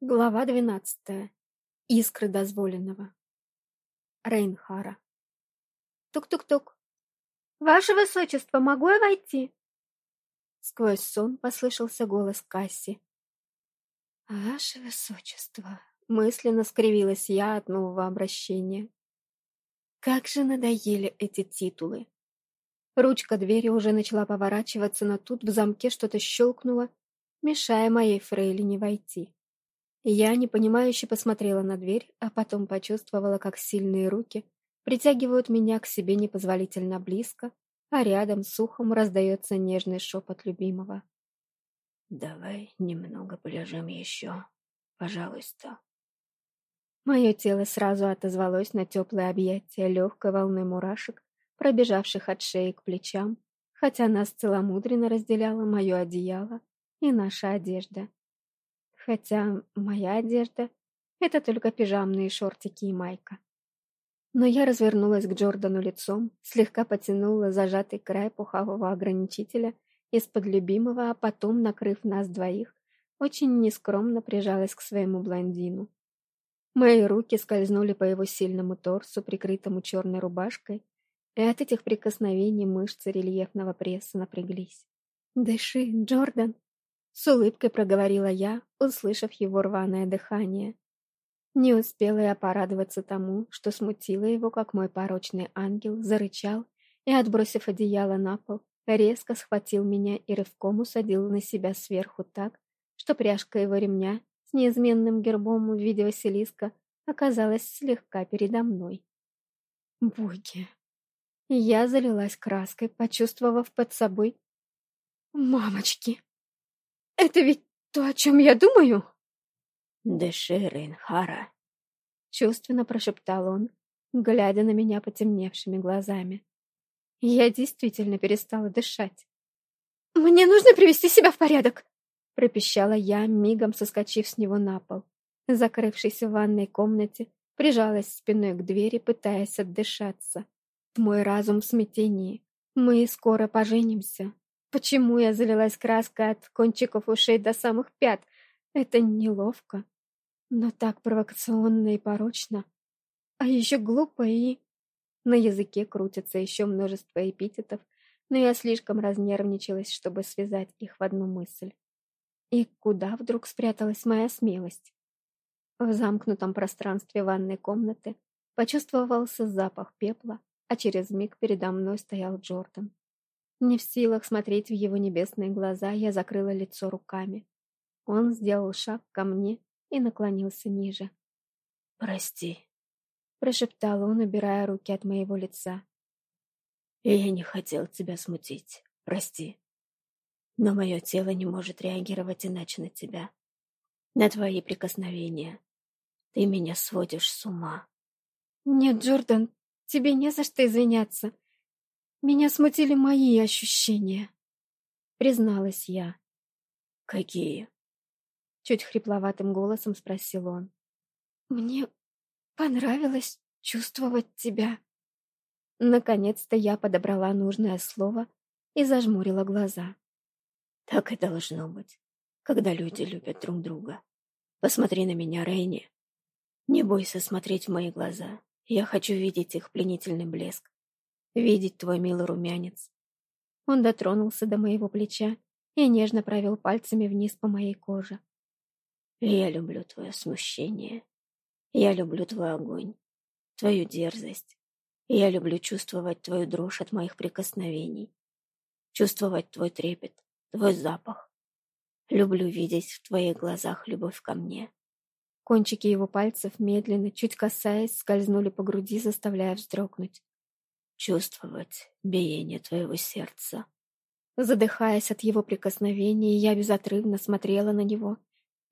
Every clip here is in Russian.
Глава двенадцатая. Искры дозволенного. Рейнхара. Тук-тук-тук. «Ваше Высочество, могу я войти?» Сквозь сон послышался голос Касси. «Ваше Высочество!» Мысленно скривилась я от нового обращения. Как же надоели эти титулы! Ручка двери уже начала поворачиваться, но тут в замке что-то щелкнуло, мешая моей фрейлине войти. Я непонимающе посмотрела на дверь, а потом почувствовала, как сильные руки притягивают меня к себе непозволительно близко, а рядом с ухом раздается нежный шепот любимого. «Давай немного полежим еще, пожалуйста». Мое тело сразу отозвалось на теплое объятие легкой волны мурашек, пробежавших от шеи к плечам, хотя нас целомудренно разделяло мое одеяло и наша одежда. Хотя моя одежда — это только пижамные шортики и майка. Но я развернулась к Джордану лицом, слегка потянула зажатый край пухового ограничителя из-под любимого, а потом, накрыв нас двоих, очень нескромно прижалась к своему блондину. Мои руки скользнули по его сильному торсу, прикрытому черной рубашкой, и от этих прикосновений мышцы рельефного пресса напряглись. «Дыши, Джордан!» С улыбкой проговорила я, услышав его рваное дыхание. Не успела я порадоваться тому, что смутило его, как мой порочный ангел зарычал и, отбросив одеяло на пол, резко схватил меня и рывком усадил на себя сверху так, что пряжка его ремня с неизменным гербом в виде Василиска оказалась слегка передо мной. Боги! Я залилась краской, почувствовав под собой... Мамочки! Это ведь то, о чем я думаю? Дыши, Рейнхара. Чувственно прошептал он, глядя на меня потемневшими глазами. Я действительно перестала дышать. «Мне нужно привести себя в порядок!» пропищала я, мигом соскочив с него на пол. Закрывшись в ванной комнате, прижалась спиной к двери, пытаясь отдышаться. Мой разум в смятении. Мы скоро поженимся. Почему я залилась краской от кончиков ушей до самых пят? Это неловко, но так провокационно и порочно. А еще глупо и... На языке крутится еще множество эпитетов, но я слишком разнервничалась, чтобы связать их в одну мысль. И куда вдруг спряталась моя смелость? В замкнутом пространстве ванной комнаты почувствовался запах пепла, а через миг передо мной стоял Джордан. Не в силах смотреть в его небесные глаза, я закрыла лицо руками. Он сделал шаг ко мне и наклонился ниже. «Прости», — прошептал он, убирая руки от моего лица. «Я не хотел тебя смутить. Прости. Но мое тело не может реагировать иначе на тебя. На твои прикосновения. Ты меня сводишь с ума». «Нет, Джордан, тебе не за что извиняться. Меня смутили мои ощущения, призналась я. Какие? Чуть хрипловатым голосом спросил он. Мне понравилось чувствовать тебя. Наконец-то я подобрала нужное слово и зажмурила глаза. Так и должно быть, когда люди любят друг друга. Посмотри на меня, Рейни. Не бойся смотреть в мои глаза. Я хочу видеть их пленительный блеск видеть твой милый румянец. Он дотронулся до моего плеча и нежно провел пальцами вниз по моей коже. Я люблю твое смущение. Я люблю твой огонь, твою дерзость. Я люблю чувствовать твою дрожь от моих прикосновений, чувствовать твой трепет, твой запах. Люблю видеть в твоих глазах любовь ко мне. Кончики его пальцев, медленно, чуть касаясь, скользнули по груди, заставляя вздрогнуть чувствовать биение твоего сердца. Задыхаясь от его прикосновений, я безотрывно смотрела на него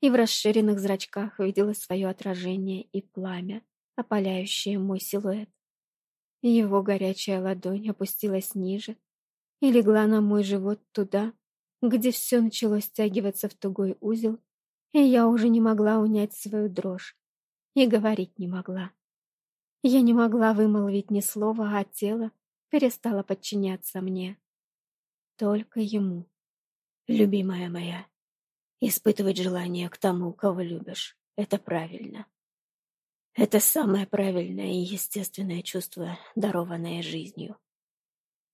и в расширенных зрачках видела свое отражение и пламя, опаляющее мой силуэт. Его горячая ладонь опустилась ниже и легла на мой живот туда, где все начало стягиваться в тугой узел, и я уже не могла унять свою дрожь и говорить не могла. Я не могла вымолвить ни слова, а тело перестало подчиняться мне. Только ему. Любимая моя, Испытывать желание к тому, кого любишь, это правильно. Это самое правильное и естественное чувство, дарованное жизнью.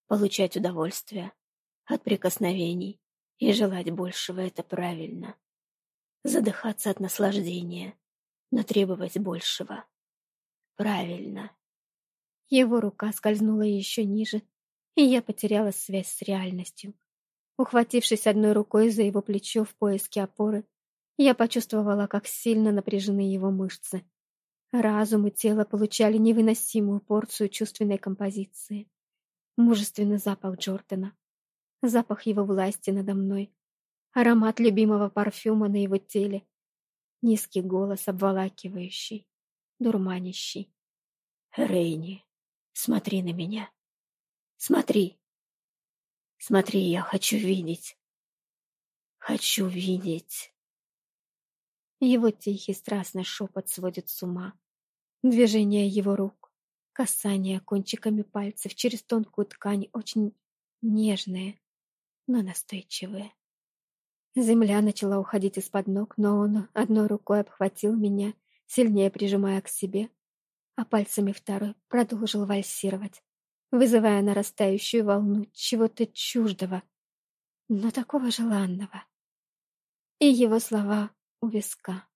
Получать удовольствие от прикосновений и желать большего — это правильно. Задыхаться от наслаждения, но требовать большего. Правильно. Его рука скользнула еще ниже, и я потеряла связь с реальностью. Ухватившись одной рукой за его плечо в поиске опоры, я почувствовала, как сильно напряжены его мышцы. Разум и тело получали невыносимую порцию чувственной композиции. Мужественный запах Джордана, запах его власти надо мной, аромат любимого парфюма на его теле, низкий голос обволакивающий, дурманящий. «Рейни, смотри на меня. Смотри. Смотри, я хочу видеть. Хочу видеть». Его тихий страстный шепот сводит с ума. Движение его рук, касание кончиками пальцев через тонкую ткань очень нежные, но настойчивые. Земля начала уходить из-под ног, но он одной рукой обхватил меня, сильнее прижимая к себе, а пальцами второй продолжил вальсировать, вызывая нарастающую волну чего-то чуждого, но такого желанного. И его слова у виска.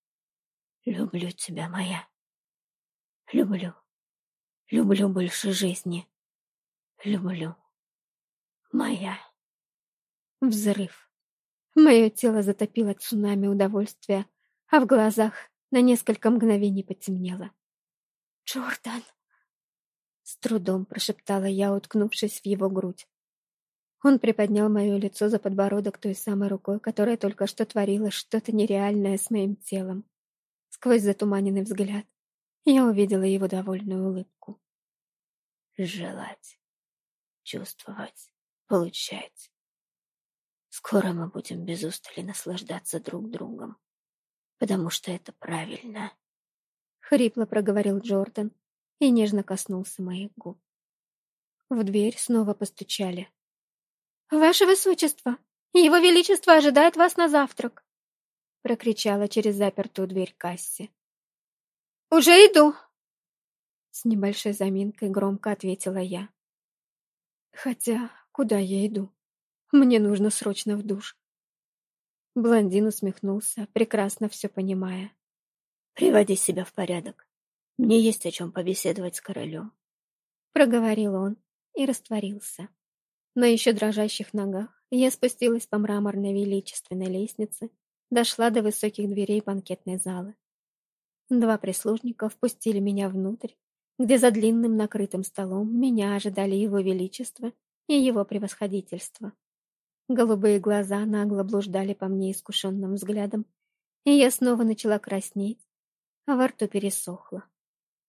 «Люблю тебя, моя». Люблю. Люблю больше жизни. Люблю. Моя. Взрыв. Мое тело затопило цунами удовольствия, а в глазах на несколько мгновений потемнело. «Джордан!» С трудом прошептала я, уткнувшись в его грудь. Он приподнял мое лицо за подбородок той самой рукой, которая только что творила что-то нереальное с моим телом. Сквозь затуманенный взгляд я увидела его довольную улыбку. Желать, чувствовать, получать. Скоро мы будем без устали наслаждаться друг другом, потому что это правильно. Хрипло проговорил Джордан и нежно коснулся моих губ. В дверь снова постучали. «Ваше Высочество! Его Величество ожидает вас на завтрак!» прокричала через запертую дверь Касси. «Уже иду!» С небольшой заминкой громко ответила я. Хотя, куда я иду? Мне нужно срочно в душ. Блондин усмехнулся, прекрасно все понимая. «Приводи себя в порядок. Мне есть о чем побеседовать с королем», — проговорил он и растворился. На еще дрожащих ногах я спустилась по мраморной величественной лестнице, дошла до высоких дверей банкетной залы. Два прислужника впустили меня внутрь, где за длинным накрытым столом меня ожидали его величество и его превосходительство. Голубые глаза нагло блуждали по мне искушенным взглядом, и я снова начала краснеть, а во рту пересохло.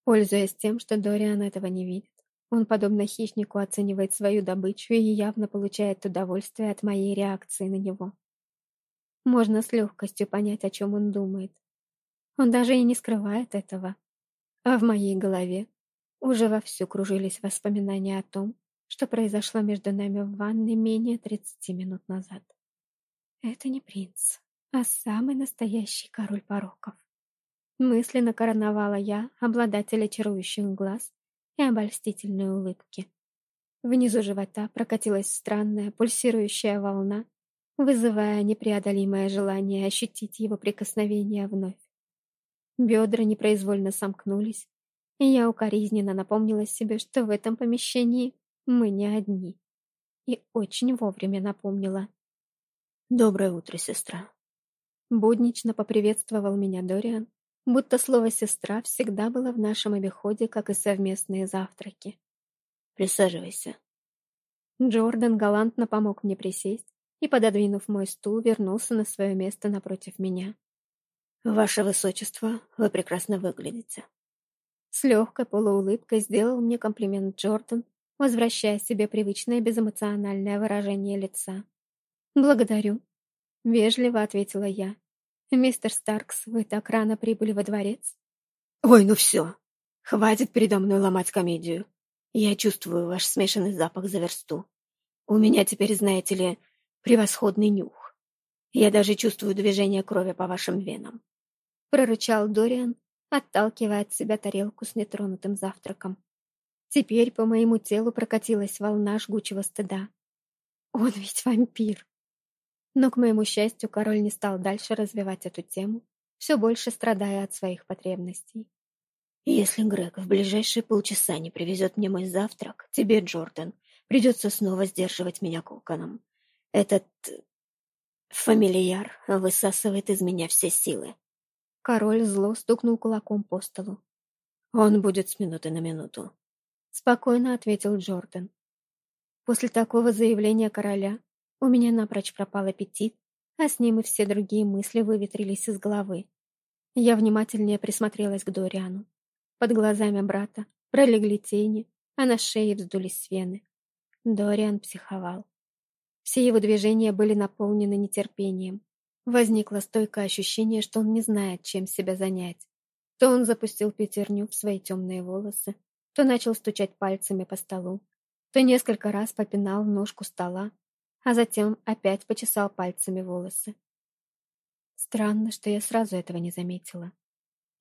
Пользуясь тем, что Дориан этого не видит, он, подобно хищнику, оценивает свою добычу и явно получает удовольствие от моей реакции на него. Можно с легкостью понять, о чем он думает. Он даже и не скрывает этого. А в моей голове уже вовсю кружились воспоминания о том, что произошло между нами в ванной менее тридцати минут назад. Это не принц, а самый настоящий король пороков. Мысленно короновала я обладателя чарующих глаз и обольстительной улыбки. Внизу живота прокатилась странная пульсирующая волна, вызывая непреодолимое желание ощутить его прикосновение вновь. Бедра непроизвольно сомкнулись, и я укоризненно напомнила себе, что в этом помещении мы не одни. И очень вовремя напомнила. «Доброе утро, сестра!» Буднично поприветствовал меня Дориан, будто слово «сестра» всегда было в нашем обиходе, как и совместные завтраки. «Присаживайся». Джордан галантно помог мне присесть и, пододвинув мой стул, вернулся на свое место напротив меня. «Ваше Высочество, вы прекрасно выглядите». С легкой полуулыбкой сделал мне комплимент Джордан, возвращая себе привычное безэмоциональное выражение лица. «Благодарю», — вежливо ответила я. «Мистер Старкс, вы так рано прибыли во дворец?» «Ой, ну все! Хватит передо мной ломать комедию. Я чувствую ваш смешанный запах за версту. У меня теперь, знаете ли, превосходный нюх. Я даже чувствую движение крови по вашим венам. Прорычал Дориан, отталкивая от себя тарелку с нетронутым завтраком. Теперь по моему телу прокатилась волна жгучего стыда. Он ведь вампир. Но, к моему счастью, король не стал дальше развивать эту тему, все больше страдая от своих потребностей. «Если Грег в ближайшие полчаса не привезет мне мой завтрак, тебе, Джордан, придется снова сдерживать меня коконом. Этот фамильяр высасывает из меня все силы». Король зло стукнул кулаком по столу. «Он будет с минуты на минуту», — спокойно ответил Джордан. После такого заявления короля у меня напрочь пропал аппетит, а с ним и все другие мысли выветрились из головы. Я внимательнее присмотрелась к Дориану. Под глазами брата пролегли тени, а на шее вздулись вены. Дориан психовал. Все его движения были наполнены нетерпением. Возникло стойкое ощущение, что он не знает, чем себя занять. То он запустил пятерню в свои темные волосы, то начал стучать пальцами по столу, то несколько раз попинал ножку стола, а затем опять почесал пальцами волосы. Странно, что я сразу этого не заметила.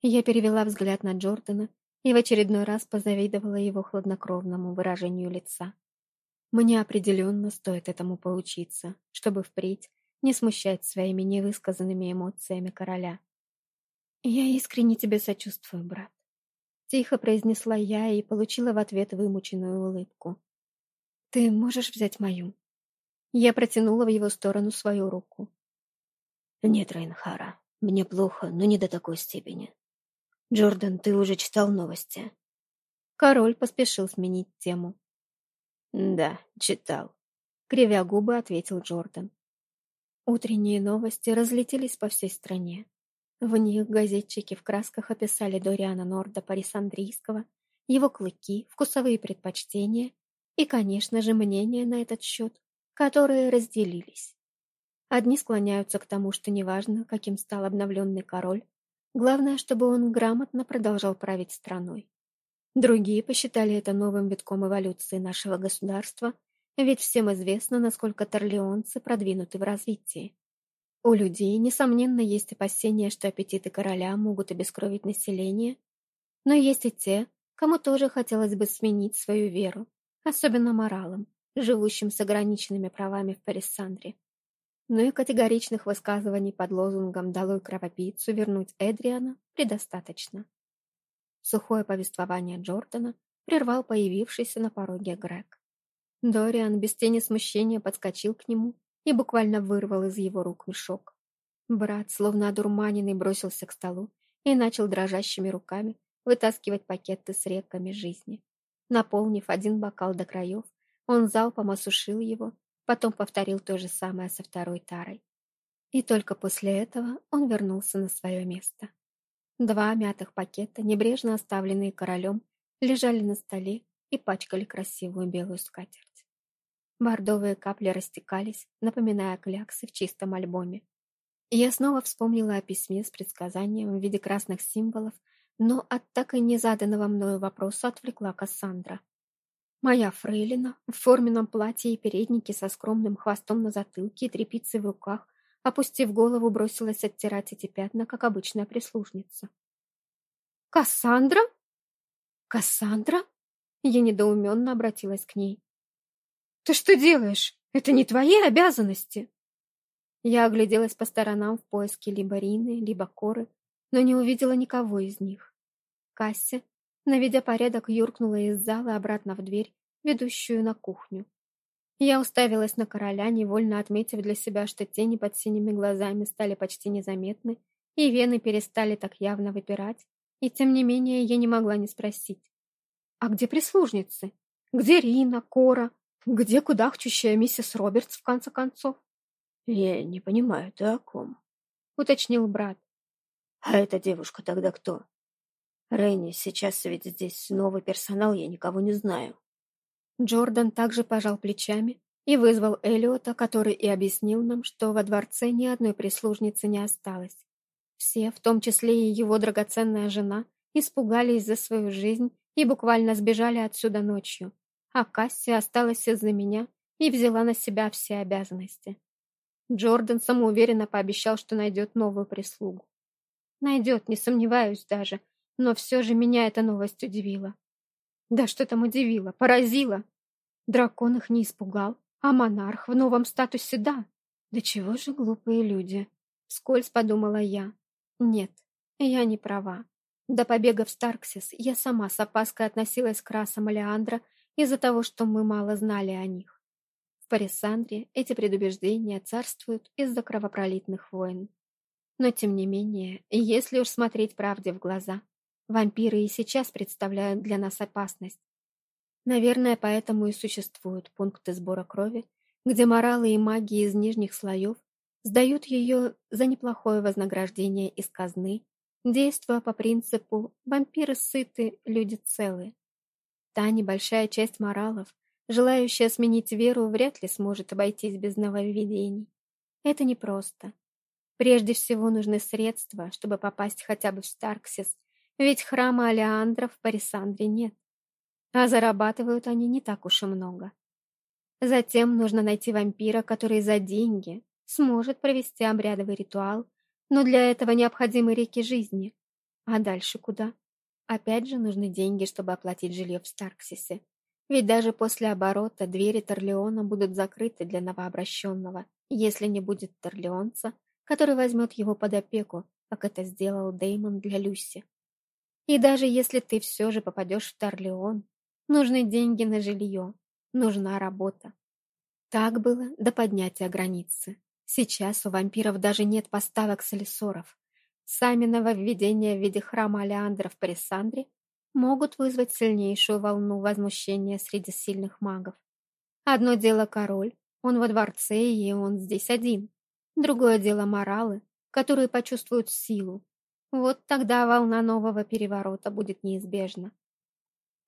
Я перевела взгляд на Джордана и в очередной раз позавидовала его хладнокровному выражению лица. Мне определенно стоит этому поучиться, чтобы впредь не смущать своими невысказанными эмоциями короля. «Я искренне тебе сочувствую, брат», — тихо произнесла я и получила в ответ вымученную улыбку. «Ты можешь взять мою?» Я протянула в его сторону свою руку. «Нет, Рейнхара, мне плохо, но не до такой степени. Джордан, ты уже читал новости?» Король поспешил сменить тему. «Да, читал», — кривя губы, ответил Джордан. Утренние новости разлетелись по всей стране. В них газетчики в красках описали Дориана Норда Парисандрийского, его клыки, вкусовые предпочтения и, конечно же, мнения на этот счет, которые разделились. Одни склоняются к тому, что неважно, каким стал обновленный король, главное, чтобы он грамотно продолжал править страной. Другие посчитали это новым витком эволюции нашего государства, ведь всем известно, насколько торлеонцы продвинуты в развитии. У людей, несомненно, есть опасения, что аппетиты короля могут обескровить население, но есть и те, кому тоже хотелось бы сменить свою веру, особенно моралом, живущим с ограниченными правами в Парисандре. Но и категоричных высказываний под лозунгом «Долой кровопийцу вернуть Эдриана» предостаточно. Сухое повествование Джордана прервал появившийся на пороге Грег. Дориан без тени смущения подскочил к нему и буквально вырвал из его рук мешок. Брат, словно одурманенный, бросился к столу и начал дрожащими руками вытаскивать пакеты с реками жизни. Наполнив один бокал до краев, он залпом осушил его, потом повторил то же самое со второй тарой. И только после этого он вернулся на свое место. Два мятых пакета, небрежно оставленные королем, лежали на столе и пачкали красивую белую скатерть. Бордовые капли растекались, напоминая кляксы в чистом альбоме. Я снова вспомнила о письме с предсказанием в виде красных символов, но от так и незаданного мною вопроса отвлекла Кассандра. Моя фрейлина в форменном платье и переднике со скромным хвостом на затылке и тряпицей в руках, опустив голову, бросилась оттирать эти пятна, как обычная прислужница. «Кассандра? Кассандра?» Я недоуменно обратилась к ней. «Ты что делаешь? Это не твои обязанности!» Я огляделась по сторонам в поиске либо Рины, либо Коры, но не увидела никого из них. Касси наведя порядок, юркнула из зала обратно в дверь, ведущую на кухню. Я уставилась на короля, невольно отметив для себя, что тени под синими глазами стали почти незаметны, и вены перестали так явно выпирать, и тем не менее я не могла не спросить. «А где прислужницы? Где Рина, Кора? Где кудахчущая миссис Робертс, в конце концов?» «Я не понимаю, ты о ком?» — уточнил брат. «А эта девушка тогда кто?» Рейни, сейчас ведь здесь новый персонал, я никого не знаю. Джордан также пожал плечами и вызвал Элиота, который и объяснил нам, что во дворце ни одной прислужницы не осталось. Все, в том числе и его драгоценная жена, испугались за свою жизнь и буквально сбежали отсюда ночью, а Касси осталась из-за меня и взяла на себя все обязанности. Джордан самоуверенно пообещал, что найдет новую прислугу. Найдет, не сомневаюсь даже, но все же меня эта новость удивила. Да что там удивило, поразило. Дракон их не испугал, а монарх в новом статусе да. Да чего же глупые люди? Скользь подумала я. Нет, я не права. До побега в Старксис я сама с опаской относилась к расам Алеандра из-за того, что мы мало знали о них. В Парисандре эти предубеждения царствуют из-за кровопролитных войн. Но тем не менее, если уж смотреть правде в глаза, вампиры и сейчас представляют для нас опасность. Наверное, поэтому и существуют пункты сбора крови, где моралы и маги из нижних слоев сдают ее за неплохое вознаграждение из казны, действуя по принципу «вампиры сыты, люди целы». Та небольшая часть моралов, желающая сменить веру, вряд ли сможет обойтись без нововведений. Это непросто. Прежде всего нужны средства, чтобы попасть хотя бы в Старксис, ведь храма Алеандра в Парисандре нет. А зарабатывают они не так уж и много. Затем нужно найти вампира, который за деньги сможет провести обрядовый ритуал, но для этого необходимы реки жизни. А дальше куда? Опять же нужны деньги, чтобы оплатить жилье в Старксисе. Ведь даже после оборота двери Торлеона будут закрыты для новообращенного, если не будет Торлеонца, который возьмет его под опеку, как это сделал Деймон для Люси. И даже если ты все же попадешь в Торлеон, нужны деньги на жилье, нужна работа. Так было до поднятия границы. Сейчас у вампиров даже нет поставок солисоров. Сами нововведения в виде храма Алеандра в Парисандре могут вызвать сильнейшую волну возмущения среди сильных магов. Одно дело король, он во дворце, и он здесь один. Другое дело моралы, которые почувствуют силу. Вот тогда волна нового переворота будет неизбежна.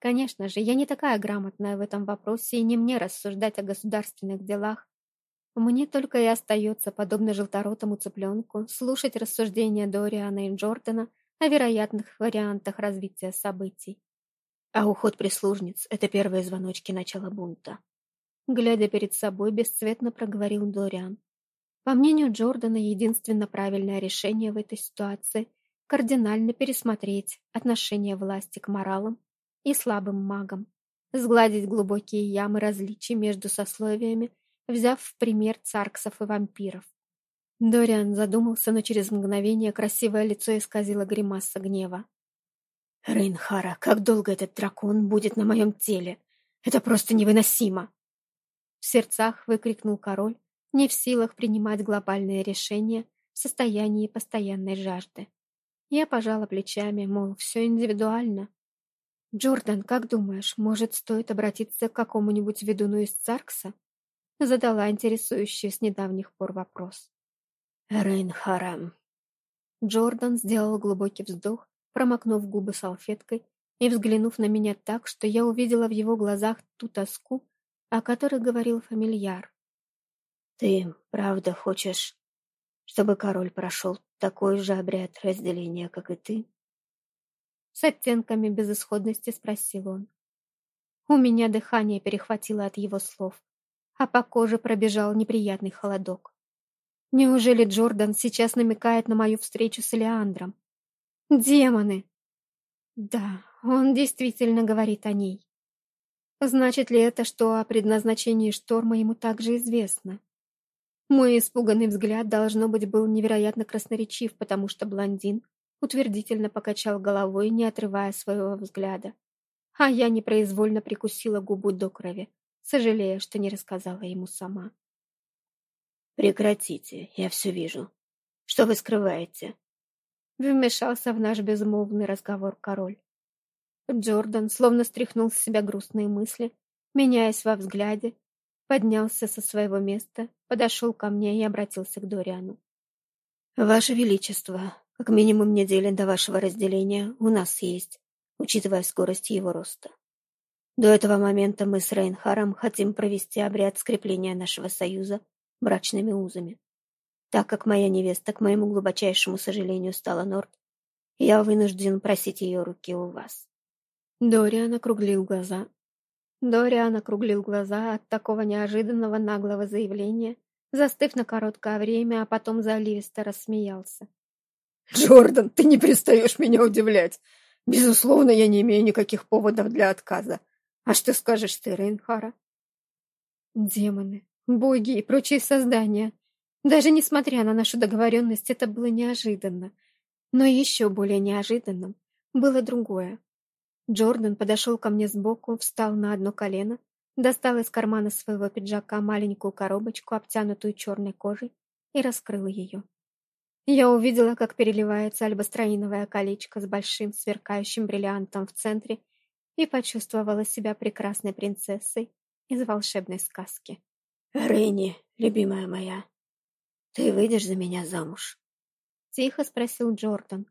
Конечно же, я не такая грамотная в этом вопросе, и не мне рассуждать о государственных делах, мне только и остается, подобно желторотому цыпленку, слушать рассуждения Дориана и Джордана о вероятных вариантах развития событий. А уход прислужниц — это первые звоночки начала бунта. Глядя перед собой, бесцветно проговорил Дориан. По мнению Джордана, единственно правильное решение в этой ситуации — кардинально пересмотреть отношение власти к моралам и слабым магам, сгладить глубокие ямы различий между сословиями взяв в пример царксов и вампиров. Дориан задумался, но через мгновение красивое лицо исказило гримаса гнева. «Рейнхара, как долго этот дракон будет на моем теле? Это просто невыносимо!» В сердцах выкрикнул король, не в силах принимать глобальные решения в состоянии постоянной жажды. Я пожала плечами, мол, все индивидуально. «Джордан, как думаешь, может, стоит обратиться к какому-нибудь ведуну из Царкса?» Задала интересующий с недавних пор вопрос. Рейнхарам. Джордан сделал глубокий вздох, промокнув губы салфеткой и взглянув на меня так, что я увидела в его глазах ту тоску, о которой говорил фамильяр. «Ты правда хочешь, чтобы король прошел такой же обряд разделения, как и ты?» С оттенками безысходности спросил он. У меня дыхание перехватило от его слов а по коже пробежал неприятный холодок. Неужели Джордан сейчас намекает на мою встречу с Элеандром? Демоны! Да, он действительно говорит о ней. Значит ли это, что о предназначении шторма ему также известно? Мой испуганный взгляд, должно быть, был невероятно красноречив, потому что блондин утвердительно покачал головой, не отрывая своего взгляда. А я непроизвольно прикусила губу до крови сожалея, что не рассказала ему сама. «Прекратите, я все вижу. Что вы скрываете?» Вмешался в наш безмолвный разговор король. Джордан словно стряхнул с себя грустные мысли, меняясь во взгляде, поднялся со своего места, подошел ко мне и обратился к Дориану. «Ваше Величество, как минимум недели до вашего разделения у нас есть, учитывая скорость его роста. До этого момента мы с Рейнхаром хотим провести обряд скрепления нашего союза брачными узами. Так как моя невеста, к моему глубочайшему сожалению, стала Норд, я вынужден просить ее руки у вас. Дориан округлил глаза. Дориан округлил глаза от такого неожиданного наглого заявления, застыв на короткое время, а потом заливисто рассмеялся. «Джордан, ты не перестаешь меня удивлять. Безусловно, я не имею никаких поводов для отказа. А что скажешь ты, Рейнхара?» Демоны, боги и прочие создания. Даже несмотря на нашу договоренность, это было неожиданно. Но еще более неожиданным было другое. Джордан подошел ко мне сбоку, встал на одно колено, достал из кармана своего пиджака маленькую коробочку, обтянутую черной кожей, и раскрыл ее. Я увидела, как переливается альбастроиновое колечко с большим сверкающим бриллиантом в центре и почувствовала себя прекрасной принцессой из волшебной сказки. «Ренни, любимая моя, ты выйдешь за меня замуж?» Тихо спросил Джордан.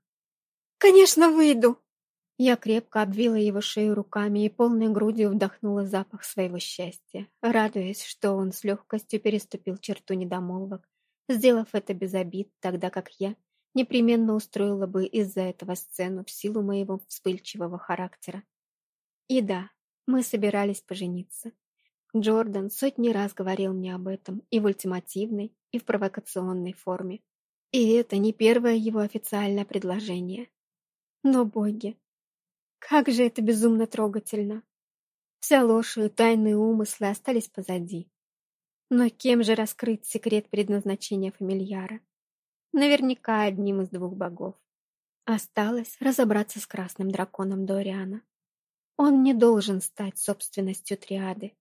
«Конечно, выйду!» Я крепко обвила его шею руками и полной грудью вдохнула запах своего счастья, радуясь, что он с легкостью переступил черту недомолвок, сделав это без обид, тогда как я непременно устроила бы из-за этого сцену в силу моего вспыльчивого характера. И да, мы собирались пожениться. Джордан сотни раз говорил мне об этом и в ультимативной, и в провокационной форме. И это не первое его официальное предложение. Но, боги, как же это безумно трогательно! Вся ложь и тайные умыслы остались позади. Но кем же раскрыть секрет предназначения фамильяра? Наверняка одним из двух богов. Осталось разобраться с красным драконом Дориана. Он не должен стать собственностью триады.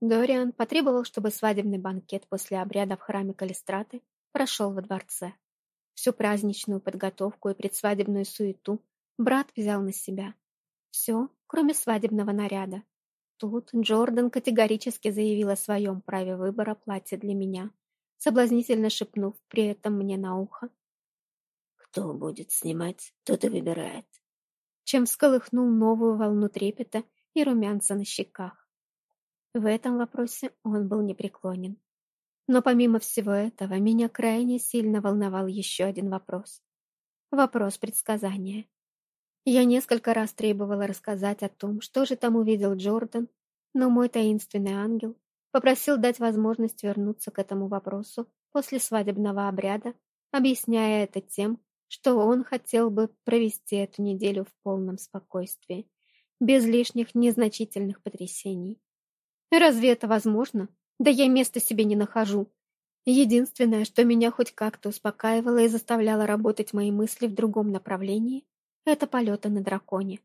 Дориан потребовал, чтобы свадебный банкет после обряда в храме Калистраты прошел во дворце. Всю праздничную подготовку и предсвадебную суету брат взял на себя. Все, кроме свадебного наряда. Тут Джордан категорически заявил о своем праве выбора платья для меня, соблазнительно шепнув при этом мне на ухо. «Кто будет снимать, тот и выбирает», чем всколыхнул новую волну трепета и румянца на щеках. В этом вопросе он был непреклонен. Но помимо всего этого, меня крайне сильно волновал еще один вопрос. Вопрос предсказания. Я несколько раз требовала рассказать о том, что же там увидел Джордан, но мой таинственный ангел попросил дать возможность вернуться к этому вопросу после свадебного обряда, объясняя это тем, что он хотел бы провести эту неделю в полном спокойствии, без лишних незначительных потрясений. Разве это возможно? Да я места себе не нахожу. Единственное, что меня хоть как-то успокаивало и заставляло работать мои мысли в другом направлении, это полеты на драконе.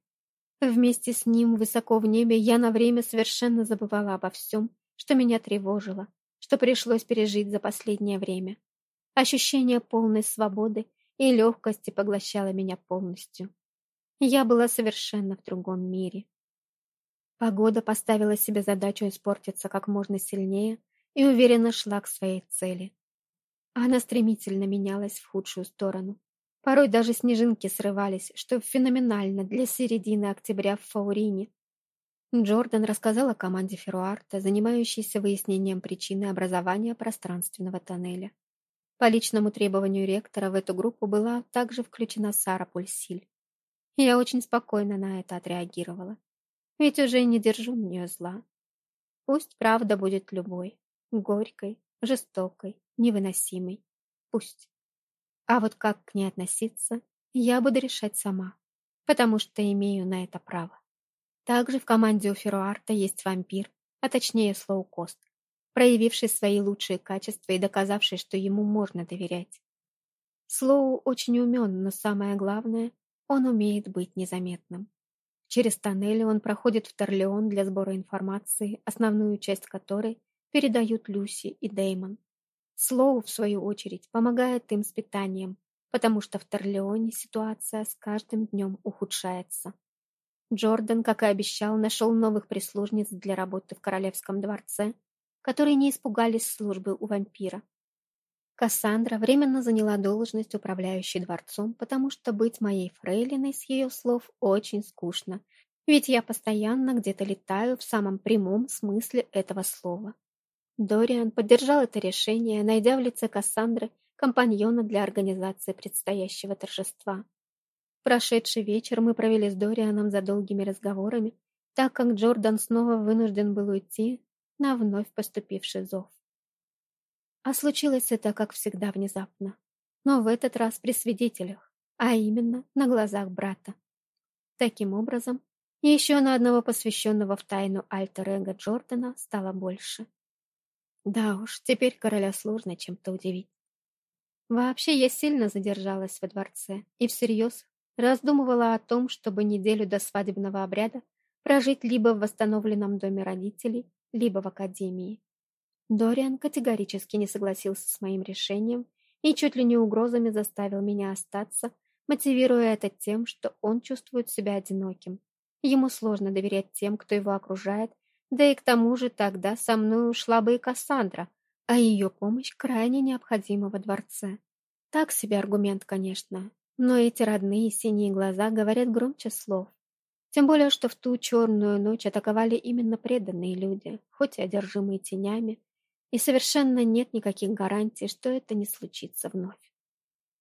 Вместе с ним, высоко в небе, я на время совершенно забывала обо всем, что меня тревожило, что пришлось пережить за последнее время. Ощущение полной свободы и легкости поглощало меня полностью. Я была совершенно в другом мире. Погода поставила себе задачу испортиться как можно сильнее и уверенно шла к своей цели. Она стремительно менялась в худшую сторону. Порой даже снежинки срывались, что феноменально для середины октября в Фаурине. Джордан рассказал о команде Феруарта, занимающейся выяснением причины образования пространственного тоннеля. По личному требованию ректора в эту группу была также включена Сара Пульсиль. Я очень спокойно на это отреагировала. Ведь уже не держу в нее зла. Пусть правда будет любой, горькой, жестокой, невыносимой. Пусть. А вот как к ней относиться, я буду решать сама, потому что имею на это право. Также в команде у Феруарта есть вампир, а точнее Слоукост, проявивший свои лучшие качества и доказавший, что ему можно доверять. Слоу очень умен, но самое главное, он умеет быть незаметным. Через тоннели он проходит в Торлеон для сбора информации, основную часть которой передают Люси и Деймон. Слоу, в свою очередь, помогает им с питанием, потому что в Торлеоне ситуация с каждым днем ухудшается. Джордан, как и обещал, нашел новых прислужниц для работы в Королевском дворце, которые не испугались службы у вампира. Кассандра временно заняла должность управляющей дворцом, потому что быть моей фрейлиной с ее слов очень скучно, ведь я постоянно где-то летаю в самом прямом смысле этого слова. Дориан поддержал это решение, найдя в лице Кассандры компаньона для организации предстоящего торжества. Прошедший вечер мы провели с Дорианом за долгими разговорами, так как Джордан снова вынужден был уйти на вновь поступивший зов. А случилось это, как всегда, внезапно. Но в этот раз при свидетелях, а именно на глазах брата. Таким образом, еще на одного посвященного в тайну альтер-эго Джордана стало больше. Да уж, теперь короля сложно чем-то удивить. Вообще, я сильно задержалась во дворце и всерьез раздумывала о том, чтобы неделю до свадебного обряда прожить либо в восстановленном доме родителей, либо в академии. Дориан категорически не согласился с моим решением и чуть ли не угрозами заставил меня остаться, мотивируя это тем, что он чувствует себя одиноким. Ему сложно доверять тем, кто его окружает, да и к тому же тогда со мной ушла бы и Кассандра, а ее помощь крайне необходима во дворце. Так себе аргумент, конечно, но эти родные синие глаза говорят громче слов. Тем более, что в ту черную ночь атаковали именно преданные люди, хоть и одержимые тенями, и совершенно нет никаких гарантий, что это не случится вновь.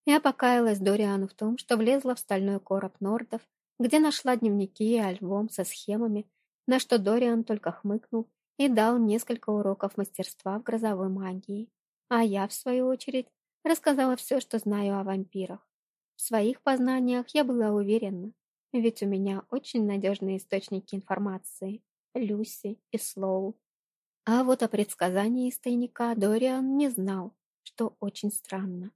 Я покаялась Дориану в том, что влезла в стальной короб нордов, где нашла дневники и альбом со схемами, на что Дориан только хмыкнул и дал несколько уроков мастерства в грозовой магии. А я, в свою очередь, рассказала все, что знаю о вампирах. В своих познаниях я была уверена, ведь у меня очень надежные источники информации — Люси и Слоу. А вот о предсказании из тайника Дориан не знал, что очень странно.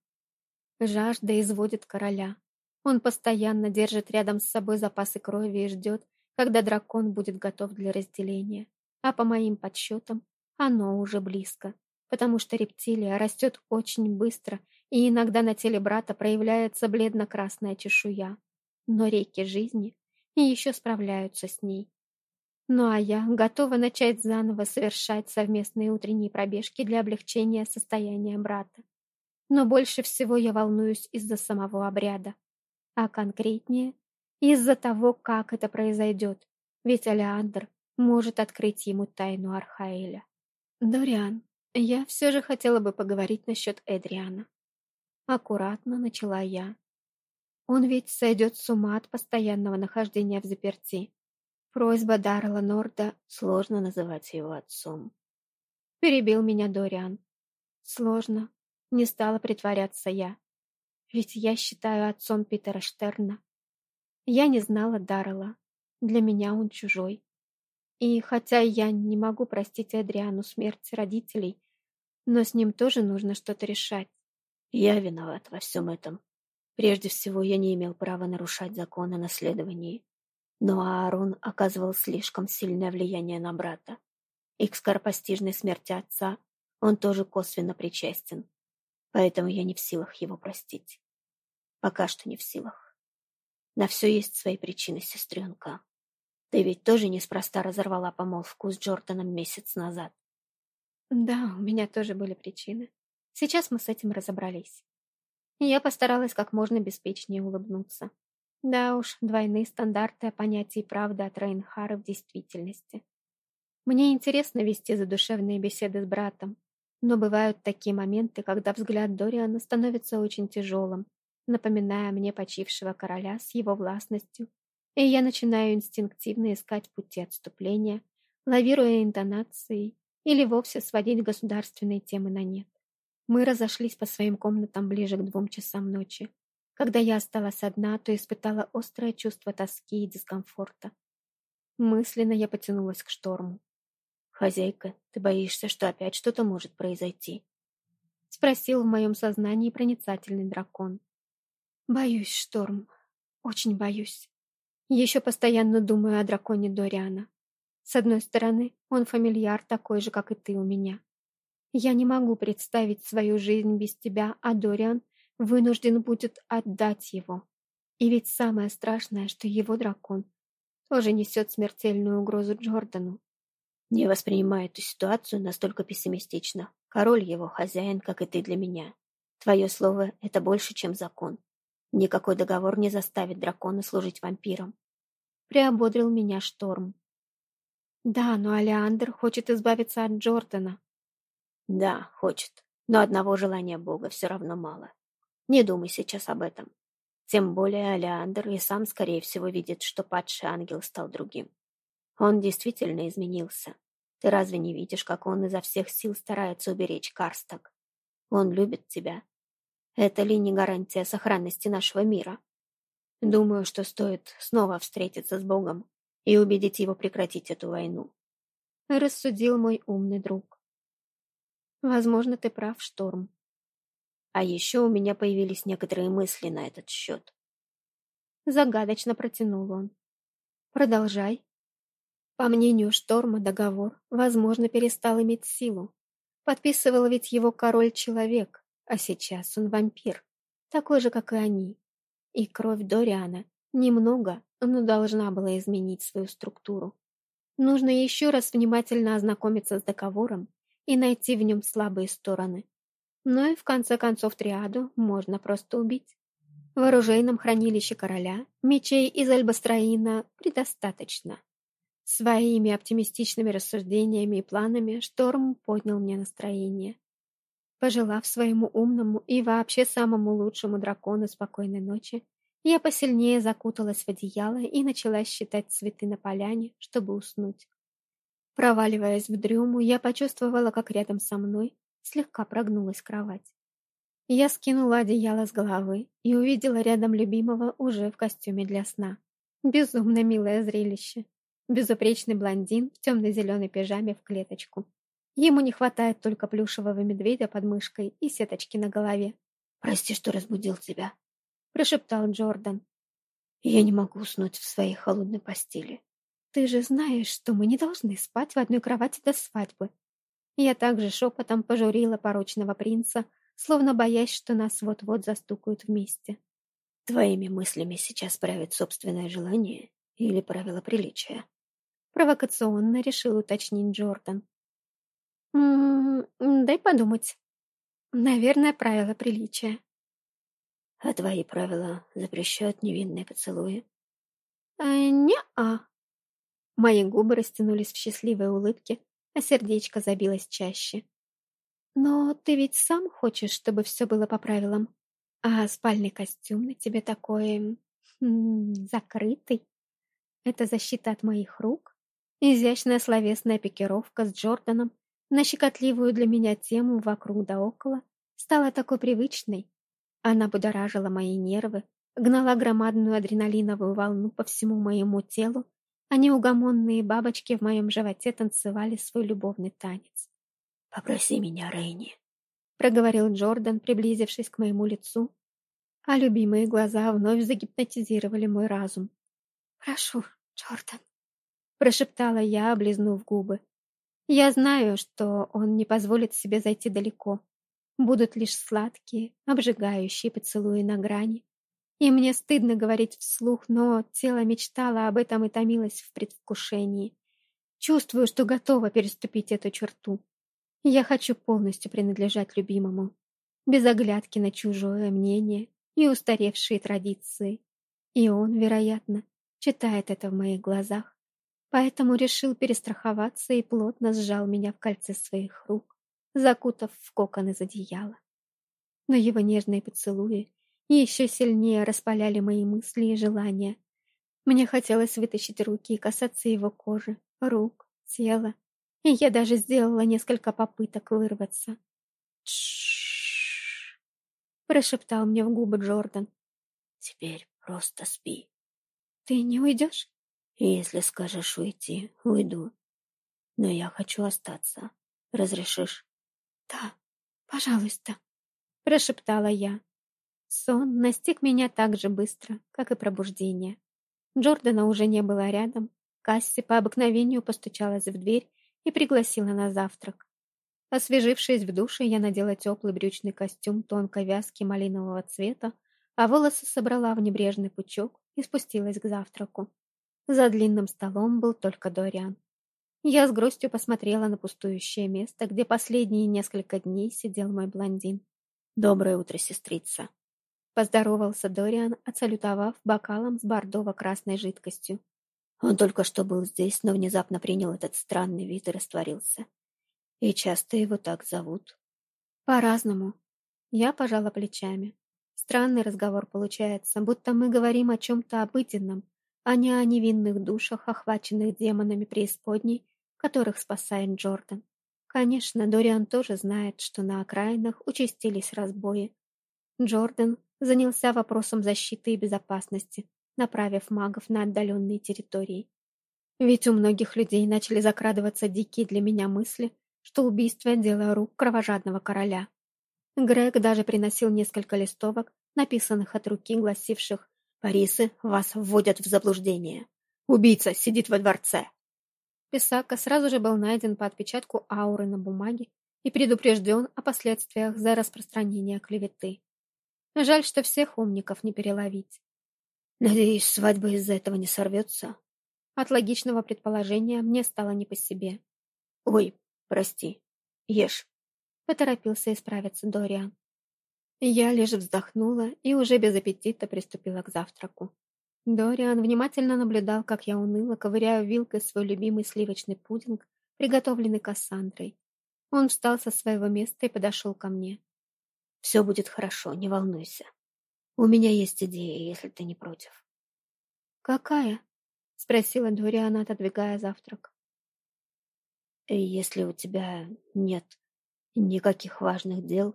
Жажда изводит короля. Он постоянно держит рядом с собой запасы крови и ждет, когда дракон будет готов для разделения. А по моим подсчетам, оно уже близко, потому что рептилия растет очень быстро, и иногда на теле брата проявляется бледно-красная чешуя но реки жизни еще справляются с ней. Ну а я готова начать заново совершать совместные утренние пробежки для облегчения состояния брата. Но больше всего я волнуюсь из-за самого обряда. А конкретнее, из-за того, как это произойдет. Ведь Алеандр может открыть ему тайну Архаэля. Дориан, я все же хотела бы поговорить насчет Эдриана. Аккуратно начала я, он ведь сойдет с ума от постоянного нахождения в заперти. Просьба Даррела Норда сложно называть его отцом. Перебил меня Дориан. Сложно. Не стала притворяться я. Ведь я считаю отцом Питера Штерна. Я не знала Даррела. Для меня он чужой. И хотя я не могу простить Эдриану смерть родителей, но с ним тоже нужно что-то решать. Я виноват во всем этом. Прежде всего, я не имел права нарушать закон о наследовании. Но Аарон оказывал слишком сильное влияние на брата. И к скоропостижной смерти отца он тоже косвенно причастен. Поэтому я не в силах его простить. Пока что не в силах. На все есть свои причины, сестренка. Ты ведь тоже неспроста разорвала помолвку с Джорданом месяц назад. Да, у меня тоже были причины. Сейчас мы с этим разобрались. Я постаралась как можно беспечнее улыбнуться. Да уж, двойные стандарты о понятии правды от Рейнхара в действительности. Мне интересно вести задушевные беседы с братом, но бывают такие моменты, когда взгляд Дориана становится очень тяжелым, напоминая мне почившего короля с его властностью, и я начинаю инстинктивно искать пути отступления, лавируя интонацией или вовсе сводить государственные темы на нет. Мы разошлись по своим комнатам ближе к двум часам ночи. Когда я осталась одна, то испытала острое чувство тоски и дискомфорта. Мысленно я потянулась к шторму. «Хозяйка, ты боишься, что опять что-то может произойти?» Спросил в моем сознании проницательный дракон. «Боюсь, Шторм. Очень боюсь. Еще постоянно думаю о драконе Дориана. С одной стороны, он фамильяр такой же, как и ты у меня. Я не могу представить свою жизнь без тебя, а Дориан вынужден будет отдать его. И ведь самое страшное, что его дракон тоже несет смертельную угрозу Джордану. Не воспринимай эту ситуацию настолько пессимистично. Король его хозяин, как и ты для меня. Твое слово — это больше, чем закон. Никакой договор не заставит дракона служить вампиром. Приободрил меня Шторм. Да, но Алеандр хочет избавиться от Джордана. Да, хочет. Но одного желания Бога все равно мало. Не думай сейчас об этом. Тем более Алеандр и сам, скорее всего, видит, что падший ангел стал другим. Он действительно изменился. Ты разве не видишь, как он изо всех сил старается уберечь Карсток? Он любит тебя. Это ли не гарантия сохранности нашего мира? Думаю, что стоит снова встретиться с Богом и убедить его прекратить эту войну. Рассудил мой умный друг. Возможно, ты прав, Шторм. А еще у меня появились некоторые мысли на этот счет. Загадочно протянул он. Продолжай. По мнению Шторма, договор, возможно, перестал иметь силу. Подписывал ведь его король-человек, а сейчас он вампир, такой же, как и они. И кровь Дориана немного, но должна была изменить свою структуру. Нужно еще раз внимательно ознакомиться с договором и найти в нем слабые стороны. Ну и в конце концов триаду можно просто убить. В оружейном хранилище короля мечей из Альбастроина предостаточно. Своими оптимистичными рассуждениями и планами Шторм поднял мне настроение. Пожелав своему умному и вообще самому лучшему дракону спокойной ночи, я посильнее закуталась в одеяло и начала считать цветы на поляне, чтобы уснуть. Проваливаясь в дрему, я почувствовала, как рядом со мной слегка прогнулась кровать. Я скинула одеяло с головы и увидела рядом любимого уже в костюме для сна. Безумно милое зрелище. Безупречный блондин в темно-зеленой пижаме в клеточку. Ему не хватает только плюшевого медведя под мышкой и сеточки на голове. «Прости, что разбудил тебя», — прошептал Джордан. «Я не могу уснуть в своей холодной постели». «Ты же знаешь, что мы не должны спать в одной кровати до свадьбы». Я также шепотом пожурила порочного принца, словно боясь, что нас вот-вот застукают вместе. «Твоими мыслями сейчас правит собственное желание или правила приличия?» Провокационно решил уточнить Джордан. «М -м, «Дай подумать. Наверное, правила приличия». «А твои правила запрещают невинные поцелуи?» «А, «Не-а». Мои губы растянулись в счастливой улыбке, а сердечко забилось чаще. «Но ты ведь сам хочешь, чтобы все было по правилам, а спальный костюм на тебе такой... М -м, закрытый. Это защита от моих рук?» Изящная словесная пикировка с Джорданом на щекотливую для меня тему вокруг да около стала такой привычной. Она будоражила мои нервы, гнала громадную адреналиновую волну по всему моему телу, а неугомонные бабочки в моем животе танцевали свой любовный танец. «Попроси меня, Рейни», — проговорил Джордан, приблизившись к моему лицу, а любимые глаза вновь загипнотизировали мой разум. «Прошу, Джордан», прошептала я, облизнув губы. Я знаю, что он не позволит себе зайти далеко. Будут лишь сладкие, обжигающие поцелуи на грани. И мне стыдно говорить вслух, но тело мечтало об этом и томилось в предвкушении. Чувствую, что готова переступить эту черту. Я хочу полностью принадлежать любимому, без оглядки на чужое мнение и устаревшие традиции. И он, вероятно, читает это в моих глазах поэтому решил перестраховаться и плотно сжал меня в кольце своих рук, закутав в кокон из одеяла. Но его нежные поцелуи еще сильнее распаляли мои мысли и желания. Мне хотелось вытащить руки и касаться его кожи, рук, тела, и я даже сделала несколько попыток вырваться. Тш, прошептал мне в губы Джордан. Теперь просто спи. Ты не уйдешь? Если скажешь уйти, уйду. Но я хочу остаться. Разрешишь? Да, пожалуйста, прошептала я. Сон настиг меня так же быстро, как и пробуждение. Джордана уже не было рядом. Касси по обыкновению постучалась в дверь и пригласила на завтрак. Освежившись в душе, я надела теплый брючный костюм тонкой вязки малинового цвета, а волосы собрала в небрежный пучок и спустилась к завтраку. За длинным столом был только Дориан. Я с грустью посмотрела на пустующее место, где последние несколько дней сидел мой блондин. «Доброе утро, сестрица!» Поздоровался Дориан, отсалютовав бокалом с бордово-красной жидкостью. Он только что был здесь, но внезапно принял этот странный вид и растворился. И часто его так зовут. По-разному. Я пожала плечами. Странный разговор получается, будто мы говорим о чем-то обыденном, а не о невинных душах, охваченных демонами преисподней, которых спасает Джордан. Конечно, Дориан тоже знает, что на окраинах участились разбои. Джордан занялся вопросом защиты и безопасности, направив магов на отдаленные территории. Ведь у многих людей начали закрадываться дикие для меня мысли, что убийство — дело рук кровожадного короля. Грег даже приносил несколько листовок, написанных от руки, гласивших «Парисы вас вводят в заблуждение. Убийца сидит во дворце». Писака сразу же был найден по отпечатку ауры на бумаге и предупрежден о последствиях за распространение клеветы. Жаль, что всех умников не переловить. Надеюсь, свадьба из-за этого не сорвется. От логичного предположения мне стало не по себе. Ой, прости. Ешь. Поторопился исправиться Дориан. Я лишь вздохнула и уже без аппетита приступила к завтраку. Дориан внимательно наблюдал, как я уныло ковыряю вилкой свой любимый сливочный пудинг, приготовленный Кассандрой. Он встал со своего места и подошел ко мне. «Все будет хорошо, не волнуйся. У меня есть идея, если ты не против». «Какая?» — спросила Дориана, отодвигая завтрак. «Если у тебя нет никаких важных дел,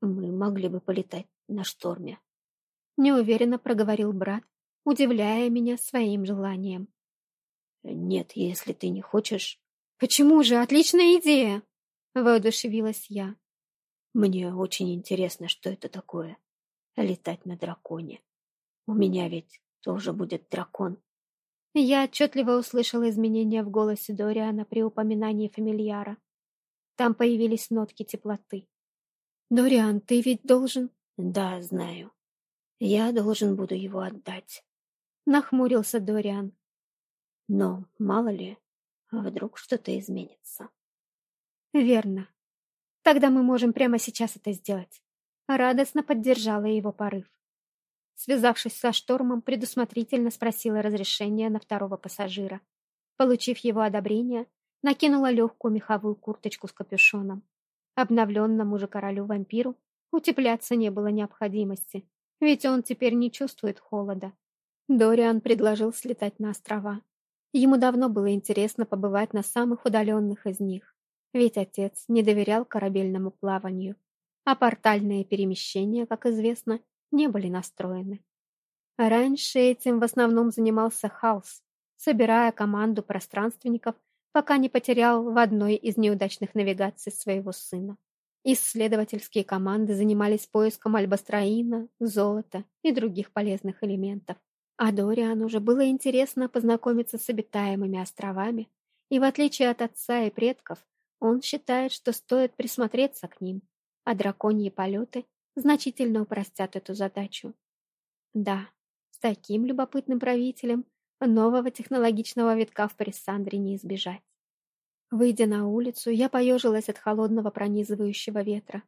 мы могли бы полетать на шторме». Неуверенно проговорил брат, удивляя меня своим желанием. «Нет, если ты не хочешь...» «Почему же? Отличная идея!» — воодушевилась я. «Мне очень интересно, что это такое — летать на драконе. У меня ведь тоже будет дракон». Я отчетливо услышала изменения в голосе Дориана при упоминании фамильяра. Там появились нотки теплоты. «Дориан, ты ведь должен...» «Да, знаю. Я должен буду его отдать». Нахмурился Дориан. «Но, мало ли, вдруг что-то изменится». «Верно. Тогда мы можем прямо сейчас это сделать». Радостно поддержала его порыв. Связавшись со штормом, предусмотрительно спросила разрешения на второго пассажира. Получив его одобрение, накинула легкую меховую курточку с капюшоном. Обновленному же королю-вампиру утепляться не было необходимости, ведь он теперь не чувствует холода. Дориан предложил слетать на острова. Ему давно было интересно побывать на самых удаленных из них, ведь отец не доверял корабельному плаванию, а портальные перемещения, как известно, не были настроены. Раньше этим в основном занимался Хаус, собирая команду пространственников, пока не потерял в одной из неудачных навигаций своего сына. Исследовательские команды занимались поиском альбастроина, золота и других полезных элементов. А Дориану уже было интересно познакомиться с обитаемыми островами, и в отличие от отца и предков, он считает, что стоит присмотреться к ним, а драконьи полеты значительно упростят эту задачу. Да, с таким любопытным правителем нового технологичного витка в Парисандре не избежать. Выйдя на улицу, я поежилась от холодного пронизывающего ветра.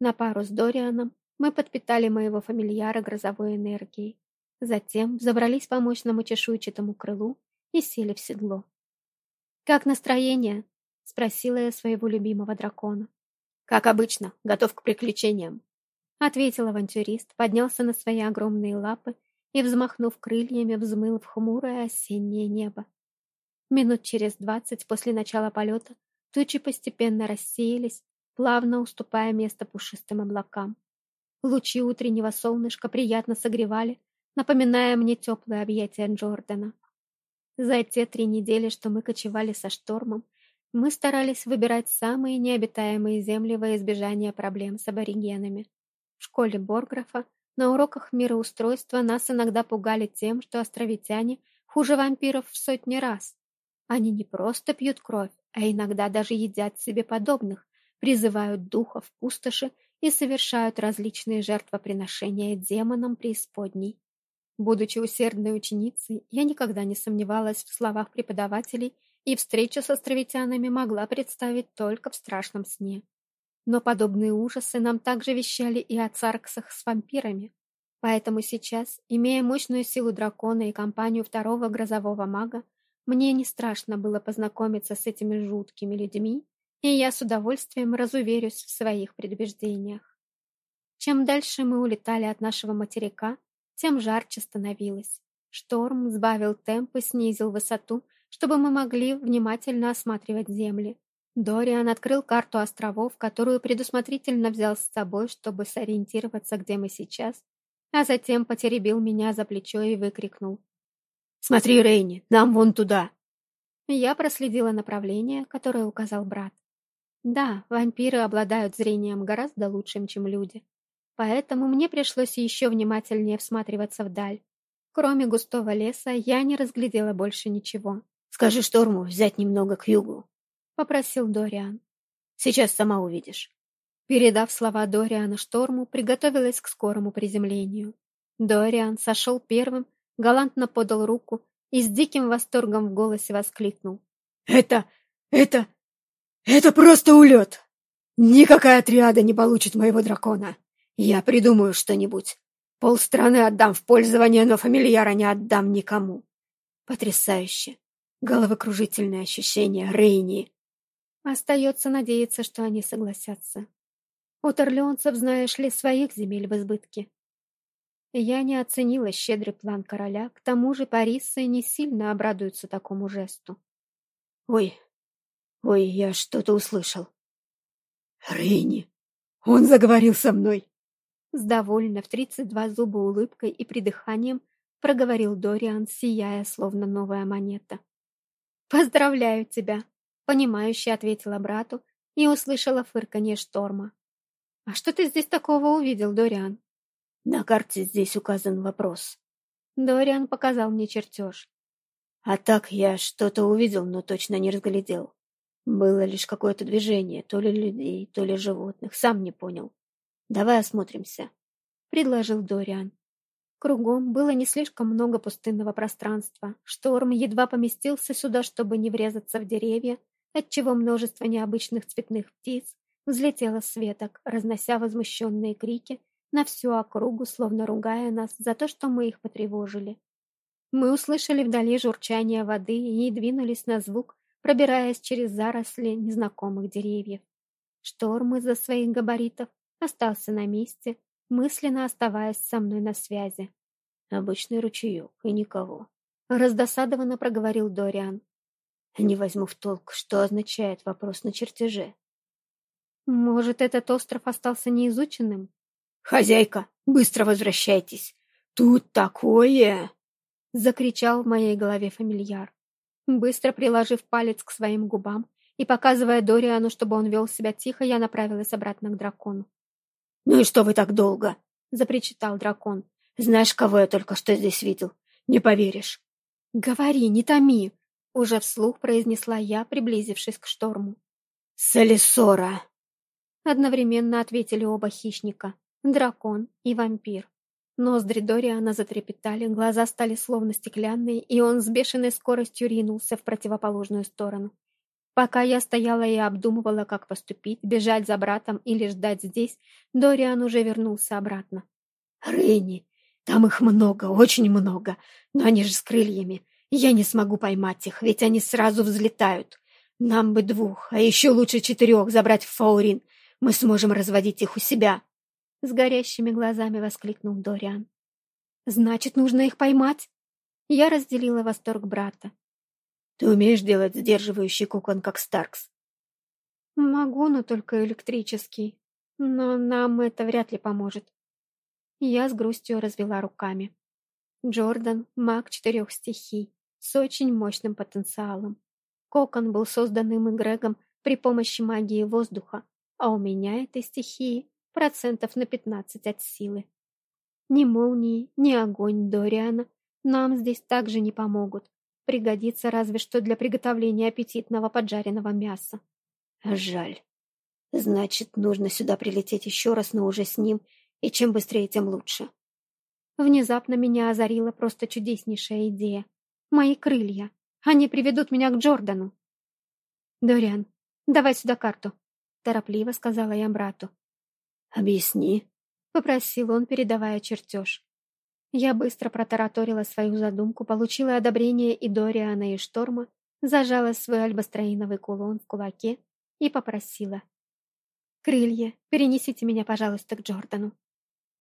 На пару с Дорианом мы подпитали моего фамильяра грозовой энергией. Затем забрались по мощному чешуйчатому крылу и сели в седло. «Как настроение?» — спросила я своего любимого дракона. «Как обычно, готов к приключениям», — ответил авантюрист, поднялся на свои огромные лапы и, взмахнув крыльями, взмыл в хмурое осеннее небо. Минут через двадцать после начала полета тучи постепенно рассеялись, плавно уступая место пушистым облакам. Лучи утреннего солнышка приятно согревали, напоминая мне теплые объятия Джордана. За те три недели, что мы кочевали со штормом, мы старались выбирать самые необитаемые земли во избежание проблем с аборигенами. В школе Борграфа на уроках мироустройства нас иногда пугали тем, что островитяне хуже вампиров в сотни раз. Они не просто пьют кровь, а иногда даже едят себе подобных, призывают духов пустоши и совершают различные жертвоприношения демонам преисподней. Будучи усердной ученицей, я никогда не сомневалась в словах преподавателей и встречу с островитянами могла представить только в страшном сне. Но подобные ужасы нам также вещали и о царксах с вампирами. Поэтому сейчас, имея мощную силу дракона и компанию второго грозового мага, мне не страшно было познакомиться с этими жуткими людьми, и я с удовольствием разуверюсь в своих предубеждениях. Чем дальше мы улетали от нашего материка, тем жарче становилось. Шторм сбавил темп и снизил высоту, чтобы мы могли внимательно осматривать земли. Дориан открыл карту островов, которую предусмотрительно взял с собой, чтобы сориентироваться, где мы сейчас, а затем потеребил меня за плечо и выкрикнул. «Смотри, Рейни, нам вон туда!» Я проследила направление, которое указал брат. Да, вампиры обладают зрением гораздо лучшим, чем люди. Поэтому мне пришлось еще внимательнее всматриваться вдаль. Кроме густого леса, я не разглядела больше ничего. «Скажи Шторму взять немного к югу», — попросил Дориан. «Сейчас сама увидишь». Передав слова Дориана Шторму, приготовилась к скорому приземлению. Дориан сошел первым, галантно подал руку и с диким восторгом в голосе воскликнул. «Это... это... это просто улет! Никакая отряда не получит моего дракона! Я придумаю что-нибудь. Полстраны отдам в пользование, но фамильяра не отдам никому. Потрясающе! Головокружительное ощущение Рейни!» Остается надеяться, что они согласятся. У торлеонцев, знаешь ли, своих земель в избытке. Я не оценила щедрый план короля, к тому же Парисы не сильно обрадуются такому жесту. «Ой, ой, я что-то услышал. Рейни, он заговорил со мной!» С довольно в тридцать два зуба улыбкой и придыханием проговорил Дориан, сияя, словно новая монета. «Поздравляю тебя!» — понимающе ответила брату и услышала фырканье шторма. «А что ты здесь такого увидел, Дориан?» На карте здесь указан вопрос. Дориан показал мне чертеж. А так я что-то увидел, но точно не разглядел. Было лишь какое-то движение, то ли людей, то ли животных, сам не понял. Давай осмотримся, — предложил Дориан. Кругом было не слишком много пустынного пространства. Шторм едва поместился сюда, чтобы не врезаться в деревья, отчего множество необычных цветных птиц взлетело с веток, разнося возмущенные крики на всю округу, словно ругая нас за то, что мы их потревожили. Мы услышали вдали журчание воды и двинулись на звук, пробираясь через заросли незнакомых деревьев. Шторм из-за своих габаритов остался на месте, мысленно оставаясь со мной на связи. Обычный ручеек и никого. Раздосадованно проговорил Дориан. Не возьму в толк, что означает вопрос на чертеже. Может, этот остров остался неизученным? «Хозяйка, быстро возвращайтесь! Тут такое!» Закричал в моей голове фамильяр. Быстро приложив палец к своим губам и показывая Дориану, чтобы он вел себя тихо, я направилась обратно к дракону. «Ну и что вы так долго?» — запричитал дракон. «Знаешь, кого я только что здесь видел? Не поверишь!» «Говори, не томи!» — уже вслух произнесла я, приблизившись к шторму. «Солисора!» Одновременно ответили оба хищника дракон и вампир. Ноздри Дориана затрепетали, глаза стали словно стеклянные, и он с бешеной скоростью ринулся в противоположную сторону. Пока я стояла и обдумывала, как поступить, бежать за братом или ждать здесь, Дориан уже вернулся обратно. «Ренни, там их много, очень много, но они же с крыльями. Я не смогу поймать их, ведь они сразу взлетают. Нам бы двух, а еще лучше четырех забрать в Фаурин. Мы сможем разводить их у себя». С горящими глазами воскликнул Дориан. «Значит, нужно их поймать?» Я разделила восторг брата. «Ты умеешь делать сдерживающий кокон, как Старкс?» «Могу, но только электрический. Но нам это вряд ли поможет». Я с грустью развела руками. Джордан — маг четырех стихий, с очень мощным потенциалом. Кокон был создан им и Грегом при помощи магии воздуха, а у меня этой стихии процентов на пятнадцать от силы. Ни молнии, ни огонь Дориана нам здесь также не помогут. Пригодится разве что для приготовления аппетитного поджаренного мяса. Жаль. Значит, нужно сюда прилететь еще раз, но уже с ним, и чем быстрее, тем лучше. Внезапно меня озарила просто чудеснейшая идея. Мои крылья. Они приведут меня к Джордану. Дориан, давай сюда карту, торопливо сказала я брату. «Объясни», — попросил он, передавая чертеж. Я быстро протараторила свою задумку, получила одобрение и Дориана, и Шторма, зажала свой альбастроиновый кулон в кулаке и попросила. «Крылья, перенесите меня, пожалуйста, к Джордану».